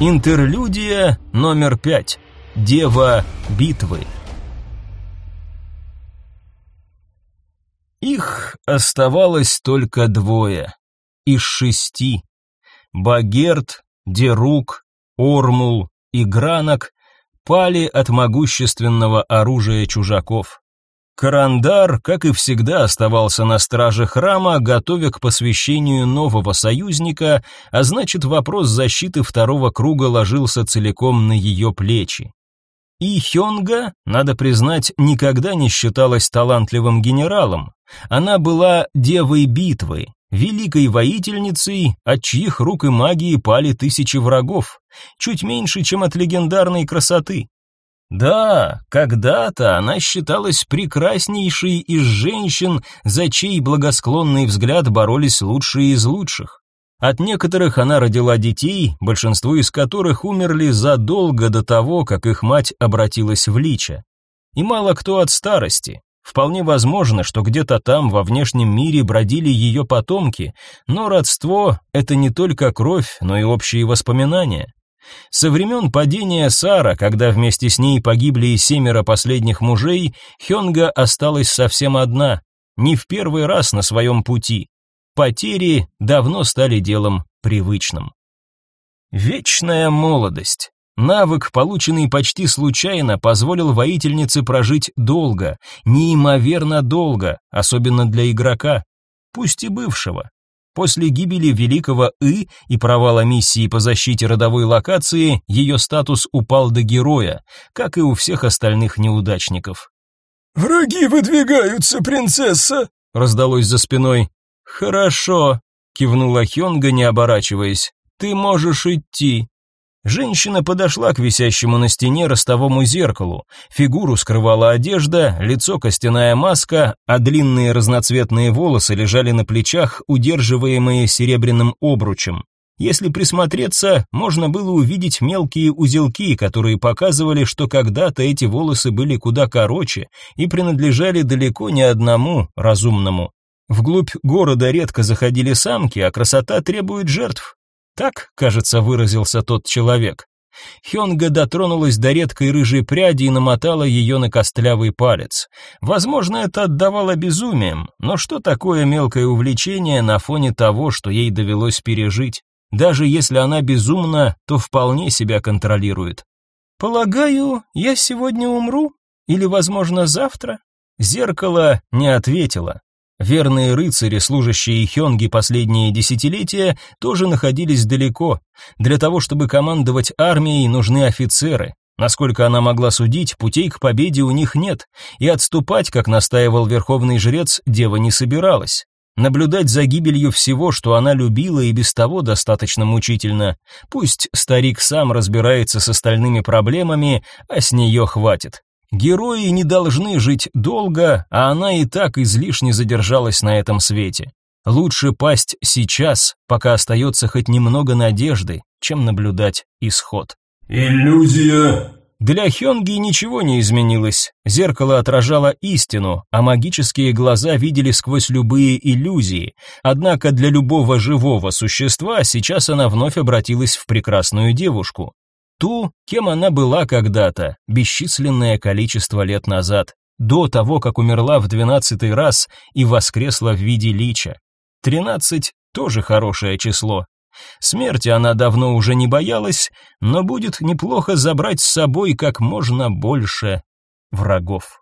Интерлюдия номер пять. Дева битвы. Их оставалось только двое. Из шести. Багерт, Дерук, Ормул и Гранок пали от могущественного оружия чужаков. Карандар, как и всегда, оставался на страже храма, готовя к посвящению нового союзника, а значит, вопрос защиты второго круга ложился целиком на ее плечи. И Хёнга, надо признать, никогда не считалась талантливым генералом. Она была девой битвы, великой воительницей, от чьих рук и магии пали тысячи врагов, чуть меньше, чем от легендарной красоты. Да, когда-то она считалась прекраснейшей из женщин, за чей благосклонный взгляд боролись лучшие из лучших. От некоторых она родила детей, большинство из которых умерли задолго до того, как их мать обратилась в лича. И мало кто от старости. Вполне возможно, что где-то там во внешнем мире бродили ее потомки, но родство — это не только кровь, но и общие воспоминания. Со времен падения Сара, когда вместе с ней погибли и семеро последних мужей, Хёнга осталась совсем одна, не в первый раз на своем пути. Потери давно стали делом привычным. Вечная молодость. Навык, полученный почти случайно, позволил воительнице прожить долго, неимоверно долго, особенно для игрока, пусть и бывшего. После гибели великого И и провала миссии по защите родовой локации, ее статус упал до героя, как и у всех остальных неудачников. «Враги выдвигаются, принцесса!» — раздалось за спиной. «Хорошо», — кивнула Хёнга, не оборачиваясь. «Ты можешь идти». Женщина подошла к висящему на стене ростовому зеркалу. Фигуру скрывала одежда, лицо костяная маска, а длинные разноцветные волосы лежали на плечах, удерживаемые серебряным обручем. Если присмотреться, можно было увидеть мелкие узелки, которые показывали, что когда-то эти волосы были куда короче и принадлежали далеко не одному разумному. Вглубь города редко заходили самки, а красота требует жертв. Так, кажется, выразился тот человек. Хёнга дотронулась до редкой рыжей пряди и намотала ее на костлявый палец. Возможно, это отдавало безумием, но что такое мелкое увлечение на фоне того, что ей довелось пережить? Даже если она безумна, то вполне себя контролирует. «Полагаю, я сегодня умру? Или, возможно, завтра?» Зеркало не ответило. Верные рыцари, служащие Хёнги последние десятилетия, тоже находились далеко. Для того, чтобы командовать армией, нужны офицеры. Насколько она могла судить, путей к победе у них нет, и отступать, как настаивал верховный жрец, дева не собиралась. Наблюдать за гибелью всего, что она любила и без того достаточно мучительно. Пусть старик сам разбирается с остальными проблемами, а с нее хватит. Герои не должны жить долго, а она и так излишне задержалась на этом свете. Лучше пасть сейчас, пока остается хоть немного надежды, чем наблюдать исход. «Иллюзия!» Для Хёнги ничего не изменилось. Зеркало отражало истину, а магические глаза видели сквозь любые иллюзии. Однако для любого живого существа сейчас она вновь обратилась в прекрасную девушку ту, кем она была когда-то, бесчисленное количество лет назад, до того, как умерла в двенадцатый раз и воскресла в виде лича. Тринадцать тоже хорошее число. Смерти она давно уже не боялась, но будет неплохо забрать с собой как можно больше врагов.